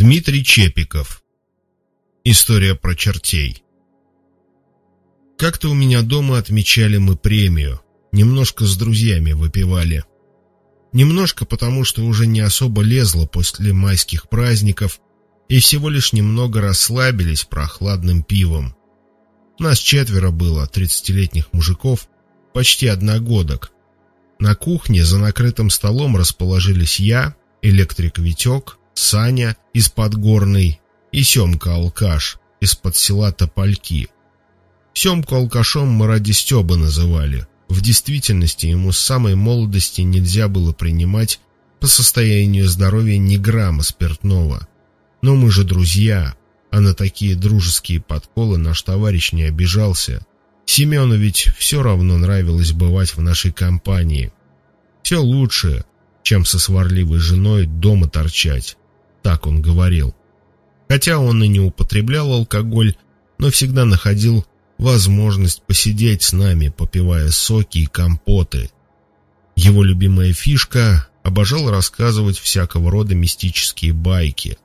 Дмитрий Чепиков. История про чертей. Как-то у меня дома отмечали мы премию. Немножко с друзьями выпивали. Немножко потому, что уже не особо лезло после майских праздников и всего лишь немного расслабились прохладным пивом. Нас четверо было, тридцатилетних мужиков, почти одногодок. На кухне за накрытым столом расположились я, электрик Витек, Саня из Подгорной и Семка-алкаш из-под села Топольки. Семку алкашом мы ради Стеба называли. В действительности ему с самой молодости нельзя было принимать по состоянию здоровья ни грамма спиртного. Но мы же друзья, а на такие дружеские подколы наш товарищ не обижался. Семену ведь все равно нравилось бывать в нашей компании. Все лучше, чем со сварливой женой дома торчать так он говорил. Хотя он и не употреблял алкоголь, но всегда находил возможность посидеть с нами, попивая соки и компоты. Его любимая фишка — обожал рассказывать всякого рода мистические байки.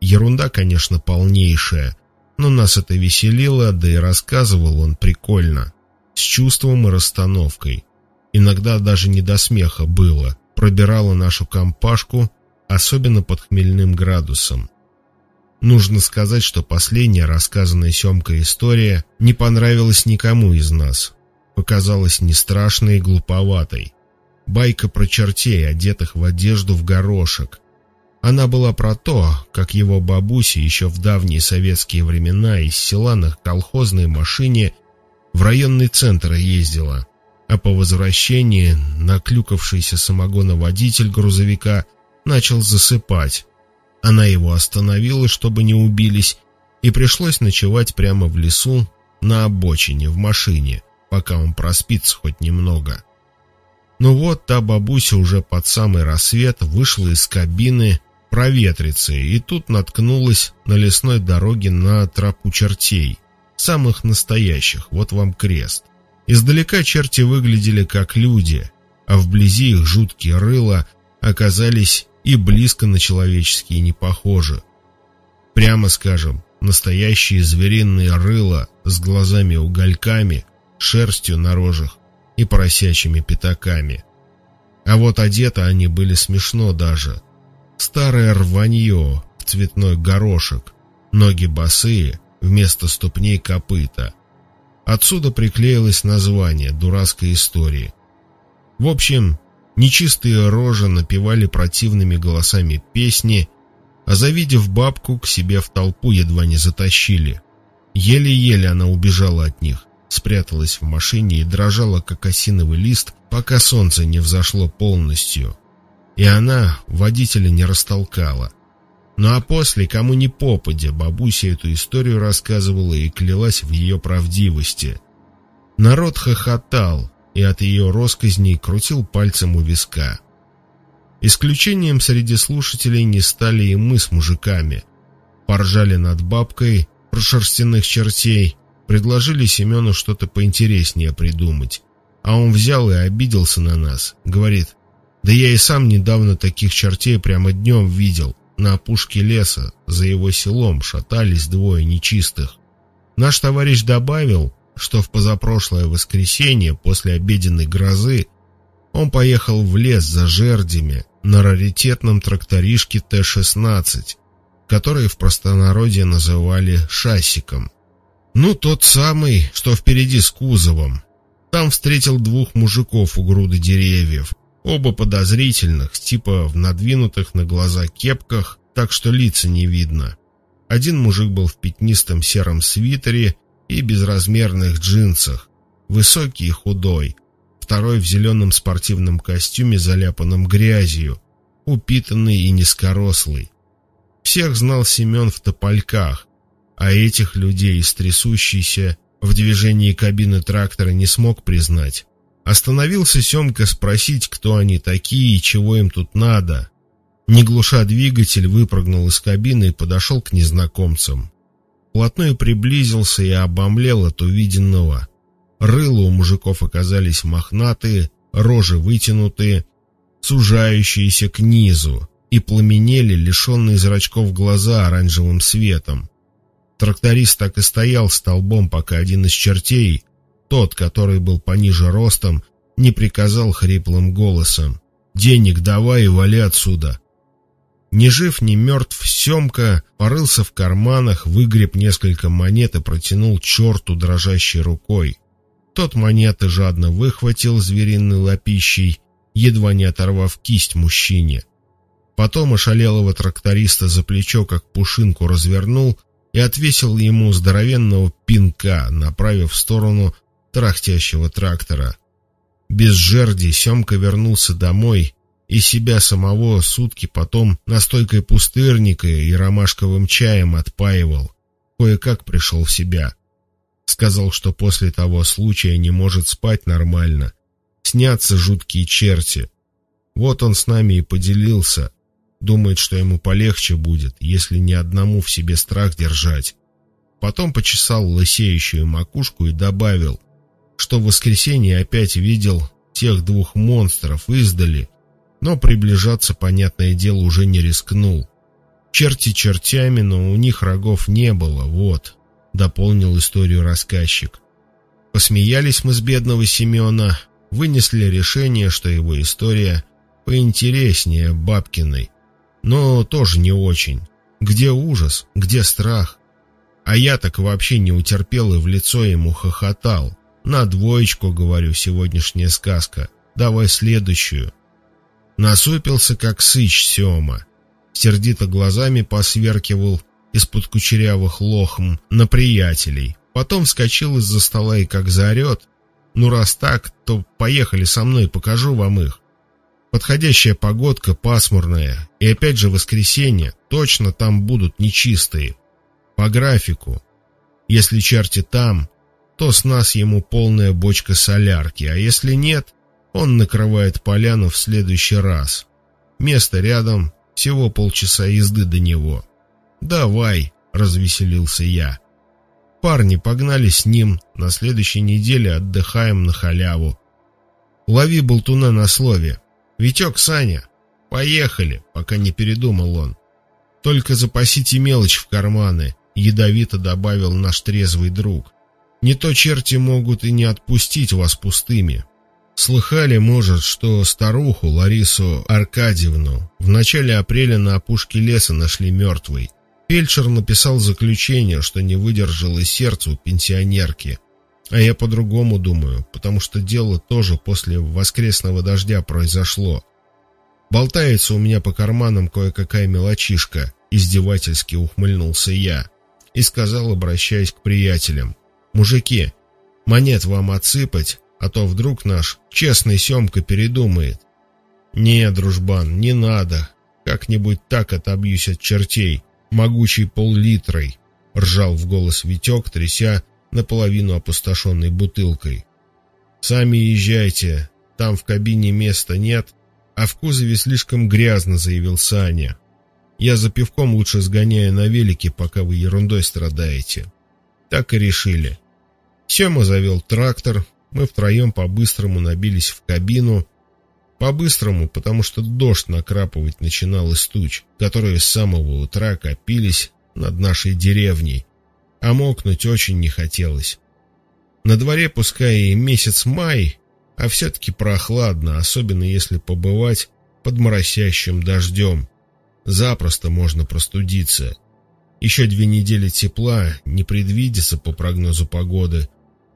Ерунда, конечно, полнейшая, но нас это веселило, да и рассказывал он прикольно, с чувством и расстановкой. Иногда даже не до смеха было, пробирала нашу компашку особенно под хмельным градусом. Нужно сказать, что последняя рассказанная Семкой история не понравилась никому из нас. Показалась не страшной и глуповатой. Байка про чертей, одетых в одежду в горошек. Она была про то, как его бабуся еще в давние советские времена из села на колхозной машине в районный центр ездила, а по возвращении наклюкавшийся самогоноводитель грузовика начал засыпать. Она его остановила, чтобы не убились, и пришлось ночевать прямо в лесу, на обочине, в машине, пока он проспится хоть немного. Ну вот, та бабуся уже под самый рассвет вышла из кабины проветриться, и тут наткнулась на лесной дороге на тропу чертей, самых настоящих, вот вам крест. Издалека черти выглядели как люди, а вблизи их жуткие рыла оказались и близко на человеческие не похожи. Прямо скажем, настоящие звериные рыла с глазами-угольками, шерстью на рожах и поросячьими пятаками. А вот одеты они были смешно даже. Старое рванье в цветной горошек, ноги босые, вместо ступней копыта. Отсюда приклеилось название дурацкой истории. В общем, Нечистые рожи напевали противными голосами песни, а завидев бабку, к себе в толпу едва не затащили. Еле-еле она убежала от них, спряталась в машине и дрожала, как осиновый лист, пока солнце не взошло полностью. И она водителя не растолкала. Ну а после, кому ни попадя, бабуся эту историю рассказывала и клялась в ее правдивости. Народ хохотал, и от ее росказней крутил пальцем у виска. Исключением среди слушателей не стали и мы с мужиками. Поржали над бабкой про шерстяных чертей, предложили Семену что-то поинтереснее придумать. А он взял и обиделся на нас. Говорит, да я и сам недавно таких чертей прямо днем видел. На опушке леса, за его селом, шатались двое нечистых. Наш товарищ добавил, что в позапрошлое воскресенье после обеденной грозы он поехал в лес за жердями на раритетном тракторишке Т-16, который в простонародье называли «шассиком». Ну, тот самый, что впереди с кузовом. Там встретил двух мужиков у груды деревьев, оба подозрительных, типа в надвинутых на глаза кепках, так что лица не видно. Один мужик был в пятнистом сером свитере и безразмерных джинсах, высокий и худой, второй в зеленом спортивном костюме, заляпанном грязью, упитанный и низкорослый. Всех знал Семен в топольках, а этих людей, стрясущийся в движении кабины трактора, не смог признать. Остановился Семка спросить, кто они такие и чего им тут надо. Не глуша двигатель, выпрыгнул из кабины и подошел к незнакомцам. Вплотную приблизился и обомлел от увиденного. Рыла у мужиков оказались мохнатые, рожи вытянутые, сужающиеся к низу, и пламенели лишенные зрачков глаза оранжевым светом. Тракторист так и стоял столбом, пока один из чертей, тот, который был пониже ростом, не приказал хриплым голосом. «Денег давай и вали отсюда!» Ни жив, ни мертв, Семка порылся в карманах, выгреб несколько монет и протянул черту дрожащей рукой. Тот монеты жадно выхватил звериной лапищей, едва не оторвав кисть мужчине. Потом ошалелого тракториста за плечо, как пушинку, развернул и отвесил ему здоровенного пинка, направив в сторону трахтящего трактора. Без жерди Семка вернулся домой и себя самого сутки потом настойкой пустырника и ромашковым чаем отпаивал. Кое-как пришел в себя. Сказал, что после того случая не может спать нормально. Снятся жуткие черти. Вот он с нами и поделился. Думает, что ему полегче будет, если ни одному в себе страх держать. Потом почесал лысеющую макушку и добавил, что в воскресенье опять видел тех двух монстров издали, но приближаться, понятное дело, уже не рискнул. Черти чертями, но у них рогов не было, вот, дополнил историю рассказчик. Посмеялись мы с бедного Семена, вынесли решение, что его история поинтереснее Бабкиной, но тоже не очень. Где ужас, где страх? А я так вообще не утерпел и в лицо ему хохотал. На двоечку, говорю, сегодняшняя сказка. Давай следующую. Насупился, как сыч Сема. Сердито глазами посверкивал из-под кучерявых лохм на приятелей. Потом вскочил из-за стола и как заорет. Ну, раз так, то поехали со мной, покажу вам их. Подходящая погодка пасмурная, и опять же воскресенье, точно там будут нечистые. По графику. Если черти там, то с нас ему полная бочка солярки, а если нет, он накрывает поляну в следующий раз. Место рядом, всего полчаса езды до него. «Давай», — развеселился я. Парни погнали с ним, на следующей неделе отдыхаем на халяву. Лови болтуна на слове. «Витек, Саня, поехали», пока не передумал он. «Только запасите мелочь в карманы», — ядовито добавил наш трезвый друг. «Не то черти могут и не отпустить вас пустыми». Слыхали, может, что старуху Ларису Аркадьевну в начале апреля на опушке леса нашли мертвой. Фельдшер написал заключение, что не выдержало сердце у пенсионерки. А я по-другому думаю, потому что дело тоже после воскресного дождя произошло. Болтается у меня по карманам кое-какая мелочишка, издевательски ухмыльнулся я и сказал, обращаясь к приятелям, «Мужики, монет вам отсыпать, а то вдруг наш честный Семка передумает. Не, дружбан, не надо. Как-нибудь так отобьюсь от чертей, могучей пол-литрой, ржал в голос Витек, тряся наполовину опустошенной бутылкой. Сами езжайте, там в кабине места нет, а в кузове слишком грязно, заявил Саня. Я за пивком лучше сгоняю на велике, пока вы ерундой страдаете. Так и решили. Сема завел трактор, мы втроем по-быстрому набились в кабину. По-быстрому, потому что дождь накрапывать начинал из туч, которые с самого утра копились над нашей деревней, а мокнуть очень не хотелось. На дворе пускай и месяц май, а все-таки прохладно, особенно если побывать под моросящим дождем. Запросто можно простудиться. Еще две недели тепла не предвидится по прогнозу погоды,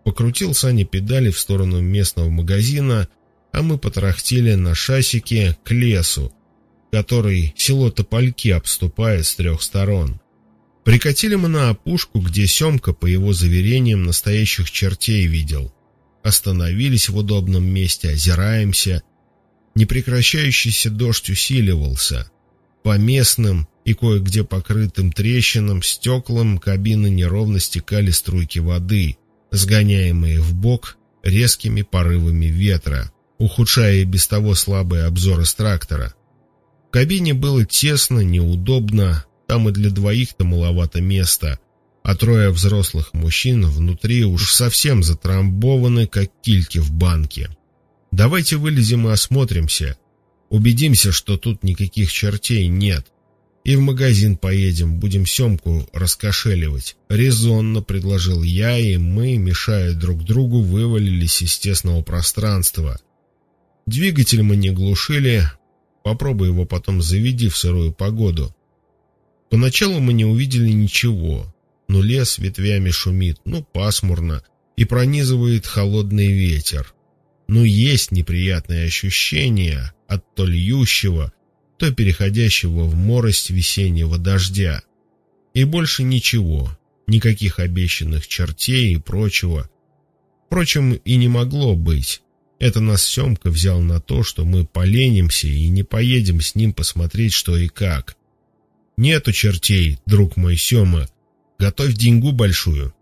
Покрутил Саня педали в сторону местного магазина, а мы потрахтели на шасике к лесу, который село Топольки обступает с трех сторон. Прикатили мы на опушку, где Семка, по его заверениям, настоящих чертей видел. Остановились в удобном месте, озираемся. Непрекращающийся дождь усиливался. По местным и кое-где покрытым трещинам, стеклам кабины неровно стекали струйки воды сгоняемые в бок резкими порывами ветра, ухудшая и без того слабый обзор из трактора. В кабине было тесно, неудобно, там и для двоих-то маловато места, а трое взрослых мужчин внутри уж совсем затрамбованы, как кильки в банке. «Давайте вылезем и осмотримся». Убедимся, что тут никаких чертей нет. И в магазин поедем, будем семку раскошеливать. Резонно предложил я, и мы, мешая друг другу, вывалились из тесного пространства. Двигатель мы не глушили, попробуй его потом заведи в сырую погоду. Поначалу мы не увидели ничего, но лес ветвями шумит, ну пасмурно, и пронизывает холодный ветер. Ну есть неприятные ощущения от то льющего, то переходящего в морость весеннего дождя. И больше ничего, никаких обещанных чертей и прочего. Впрочем, и не могло быть. Это нас Семка взял на то, что мы поленимся и не поедем с ним посмотреть, что и как. Нету чертей, друг мой Сема, готовь деньгу большую.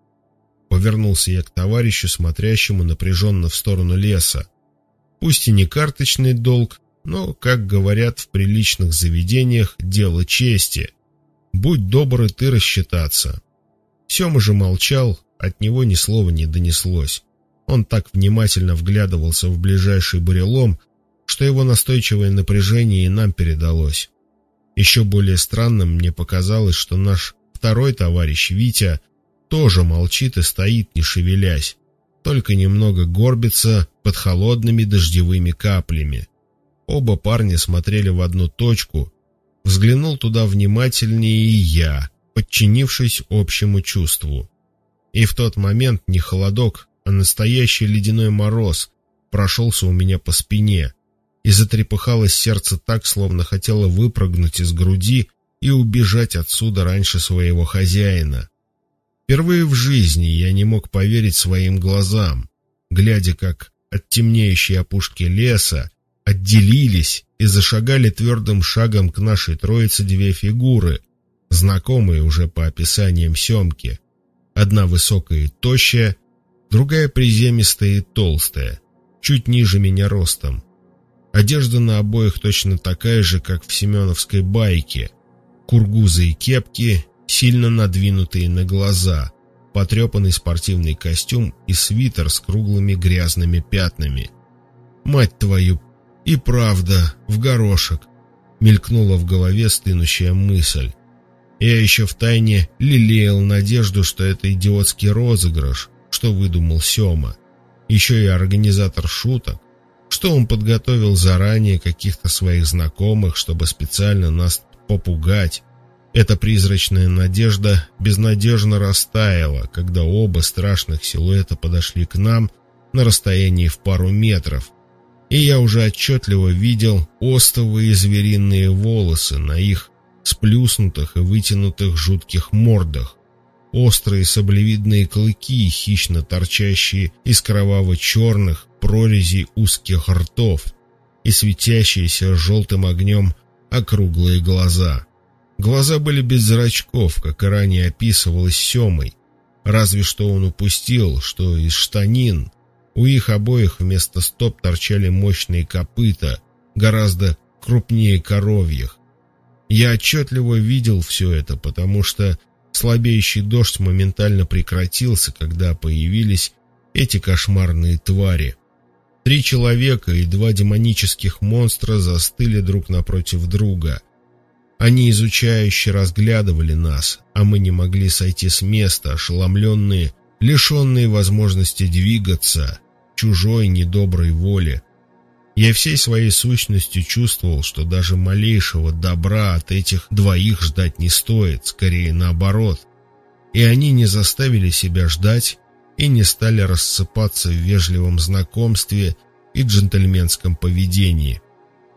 Повернулся я к товарищу, смотрящему напряженно в сторону леса. Пусть и не карточный долг, но, как говорят в приличных заведениях, дело чести. Будь добр и ты рассчитаться. Сема же молчал, от него ни слова не донеслось. Он так внимательно вглядывался в ближайший бурелом, что его настойчивое напряжение и нам передалось. Еще более странным мне показалось, что наш второй товарищ Витя тоже молчит и стоит, не шевелясь, только немного горбится под холодными дождевыми каплями. Оба парня смотрели в одну точку. Взглянул туда внимательнее и я, подчинившись общему чувству. И в тот момент не холодок, а настоящий ледяной мороз прошелся у меня по спине, и затрепыхалось сердце так, словно хотело выпрыгнуть из груди и убежать отсюда раньше своего хозяина. Впервые в жизни я не мог поверить своим глазам, глядя, как от темнеющей опушки леса отделились и зашагали твердым шагом к нашей троице две фигуры, знакомые уже по описаниям Семки. Одна высокая и тощая, другая приземистая и толстая, чуть ниже меня ростом. Одежда на обоих точно такая же, как в семеновской байке. Кургузы и кепки, сильно надвинутые на глаза, потрепанный спортивный костюм и свитер с круглыми грязными пятнами. Мать твою, и правда, в горошек. Мелькнула в голове стынущая мысль. Я еще втайне лелеял надежду, что это идиотский розыгрыш, что выдумал Сема. Еще и организатор шуток, что он подготовил заранее каких-то своих знакомых, чтобы специально нас попугать. Эта призрачная надежда безнадежно растаяла, когда оба страшных силуэта подошли к нам на расстоянии в пару метров, и я уже отчетливо видел остовые звериные волосы на их сплюснутых и вытянутых жутких мордах, острые саблевидные клыки, хищно торчащие из кроваво-черных прорезей узких ртов и светящиеся желтым огнем округлые глаза. Глаза были без зрачков, как и ранее описывалось Семой, разве что он упустил, что из штанин у их обоих вместо стоп торчали мощные копыта, гораздо крупнее коровьих. Я отчетливо видел все это, потому что слабеющий дождь моментально прекратился, когда появились эти кошмарные твари. Три человека и два демонических монстра застыли друг напротив друга. Они изучающе разглядывали нас, а мы не могли сойти с места, ошеломленные, лишенные возможности двигаться, чужой недоброй воли. Я всей своей сущностью чувствовал, что даже малейшего добра от этих двоих ждать не стоит, скорее наоборот. И они не заставили себя ждать и не стали рассыпаться в вежливом знакомстве и джентльменском поведении.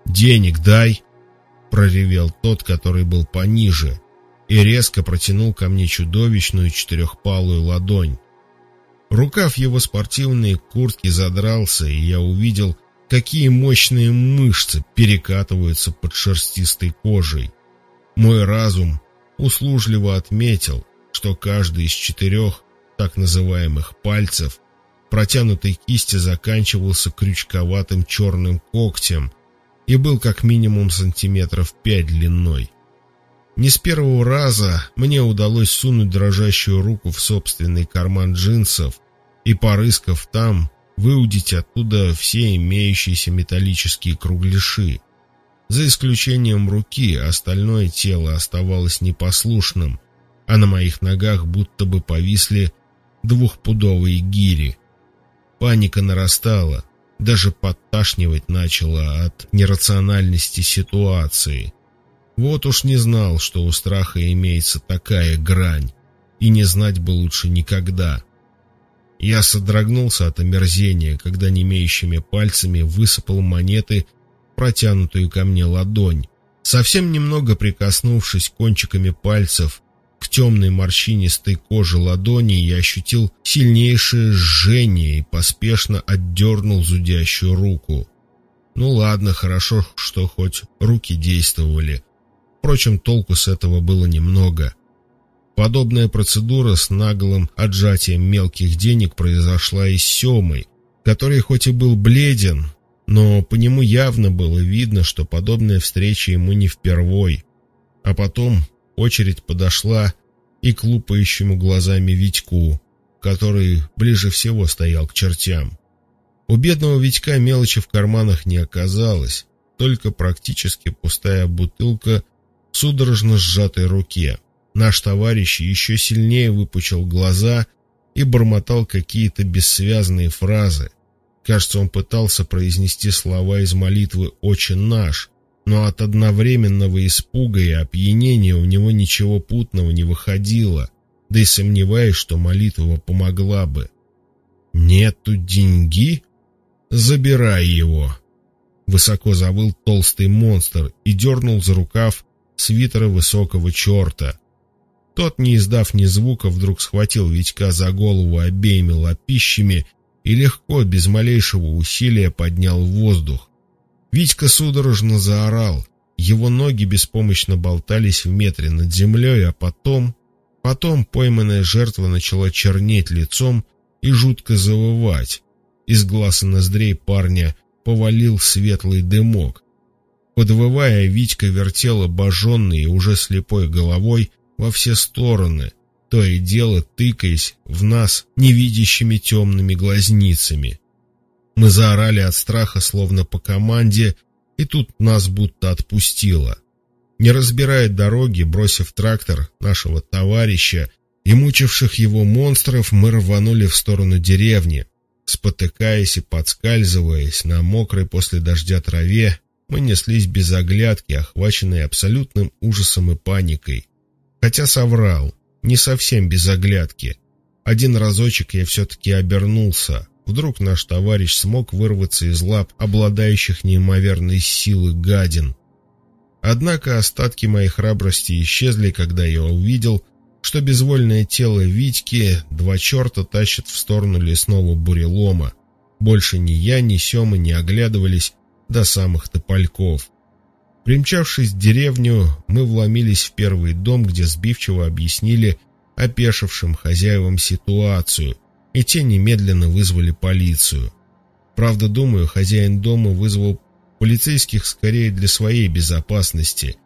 «Денег дай!» — проревел тот, который был пониже, и резко протянул ко мне чудовищную четырехпалую ладонь. Рукав его спортивной куртки задрался, и я увидел, какие мощные мышцы перекатываются под шерстистой кожей. Мой разум услужливо отметил, что каждый из четырех так называемых пальцев протянутой кисти заканчивался крючковатым черным когтем и был как минимум сантиметров пять длиной. Не с первого раза мне удалось сунуть дрожащую руку в собственный карман джинсов и, порыскав там, выудить оттуда все имеющиеся металлические кругляши. За исключением руки, остальное тело оставалось непослушным, а на моих ногах будто бы повисли двухпудовые гири. Паника нарастала, даже подташнивать начала от нерациональности ситуации. Вот уж не знал, что у страха имеется такая грань, и не знать бы лучше никогда. Я содрогнулся от омерзения, когда немеющими пальцами высыпал монеты, протянутую ко мне ладонь. Совсем немного прикоснувшись кончиками пальцев к темной морщинистой коже ладони я ощутил сильнейшее жжение и поспешно отдернул зудящую руку. Ну ладно, хорошо, что хоть руки действовали. Впрочем, толку с этого было немного. Подобная процедура с наглым отжатием мелких денег произошла и с Семой, который хоть и был бледен, но по нему явно было видно, что подобная встреча ему не впервой. А потом Очередь подошла и к лупающему глазами Витьку, который ближе всего стоял к чертям. У бедного Витька мелочи в карманах не оказалось, только практически пустая бутылка судорожно сжатой руке. Наш товарищ еще сильнее выпучил глаза и бормотал какие-то бессвязные фразы. Кажется, он пытался произнести слова из молитвы «Отче наш», но от одновременного испуга и опьянения у него ничего путного не выходило, да и сомневаюсь, что молитва помогла бы. «Нету деньги? Забирай его!» Высоко завыл толстый монстр и дернул за рукав свитера высокого черта. Тот, не издав ни звука, вдруг схватил Витька за голову обеими лапищами и легко, без малейшего усилия, поднял в воздух. Витька судорожно заорал. Его ноги беспомощно болтались в метре над землей, а потом... Потом пойманная жертва начала чернеть лицом и жутко завывать. Из глаз и ноздрей парня повалил светлый дымок. Подвывая, Витька вертел обожженной и уже слепой головой во все стороны, то и дело тыкаясь в нас невидящими темными глазницами. Мы заорали от страха, словно по команде, и тут нас будто отпустило. Не разбирая дороги, бросив трактор нашего товарища и мучивших его монстров, мы рванули в сторону деревни. Спотыкаясь и подскальзываясь на мокрой после дождя траве, мы неслись без оглядки, охваченные абсолютным ужасом и паникой. Хотя соврал, не совсем без оглядки. Один разочек я все-таки обернулся, Вдруг наш товарищ смог вырваться из лап обладающих неимоверной силы гадин. Однако остатки моей храбрости исчезли, когда я увидел, что безвольное тело Витьки два черта тащат в сторону лесного бурелома. Больше ни я, ни Сема не оглядывались до самых топольков. Примчавшись в деревню, мы вломились в первый дом, где сбивчиво объяснили опешившим хозяевам ситуацию, и те немедленно вызвали полицию. Правда, думаю, хозяин дома вызвал полицейских скорее для своей безопасности,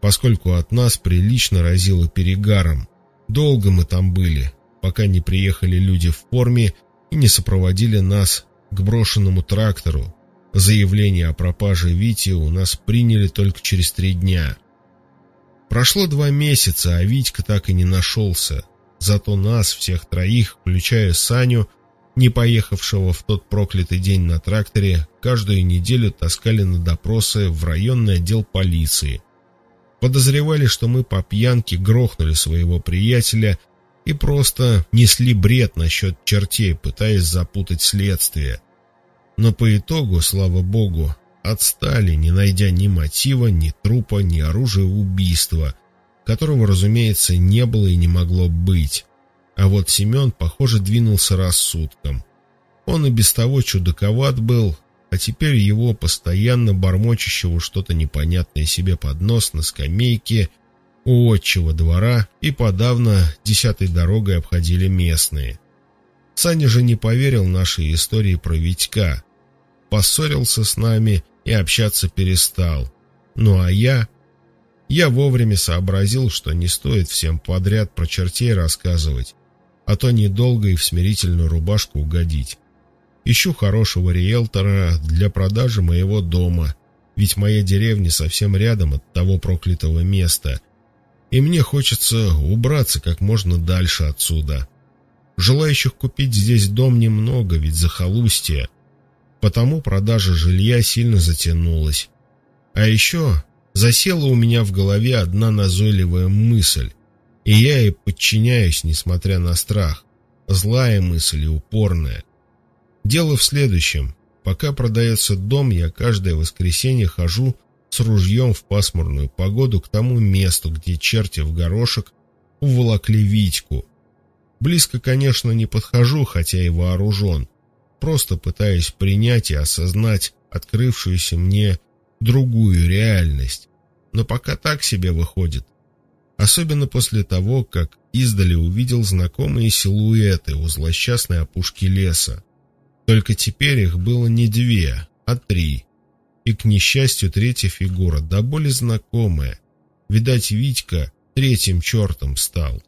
поскольку от нас прилично разило перегаром. Долго мы там были, пока не приехали люди в форме и не сопроводили нас к брошенному трактору. Заявление о пропаже Вити у нас приняли только через три дня. Прошло два месяца, а Витька так и не нашелся. Зато нас, всех троих, включая Саню, не поехавшего в тот проклятый день на тракторе, каждую неделю таскали на допросы в районный отдел полиции. Подозревали, что мы по пьянке грохнули своего приятеля и просто несли бред насчет чертей, пытаясь запутать следствие. Но по итогу, слава богу, отстали, не найдя ни мотива, ни трупа, ни оружия убийства, которого, разумеется, не было и не могло быть. А вот Семен, похоже, двинулся рассудком. Он и без того чудаковат был, а теперь его постоянно бормочущего что-то непонятное себе под нос на скамейке у отчего двора и подавно десятой дорогой обходили местные. Саня же не поверил нашей истории про Витька, поссорился с нами и общаться перестал. Ну а я я вовремя сообразил, что не стоит всем подряд про чертей рассказывать, а то недолго и в смирительную рубашку угодить. Ищу хорошего риэлтора для продажи моего дома ведь моя деревня совсем рядом от того проклятого места, и мне хочется убраться как можно дальше отсюда. Желающих купить здесь дом немного, ведь захолустье, потому продажа жилья сильно затянулась. А еще засела у меня в голове одна назойливая мысль, и я ей подчиняюсь, несмотря на страх. Злая мысль и упорная. Дело в следующем. Пока продается дом, я каждое воскресенье хожу с ружьем в пасмурную погоду к тому месту, где черти в горошек уволокли Витьку. Близко, конечно, не подхожу, хотя и вооружен. Просто пытаюсь принять и осознать открывшуюся мне другую реальность. Но пока так себе выходит. Особенно после того, как издали увидел знакомые силуэты у злосчастной опушки леса. Только теперь их было не две, а три. И, к несчастью, третья фигура, да более знакомая. Видать, Витька третьим чертом стал.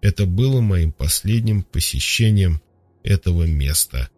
Это было моим последним посещением этого места.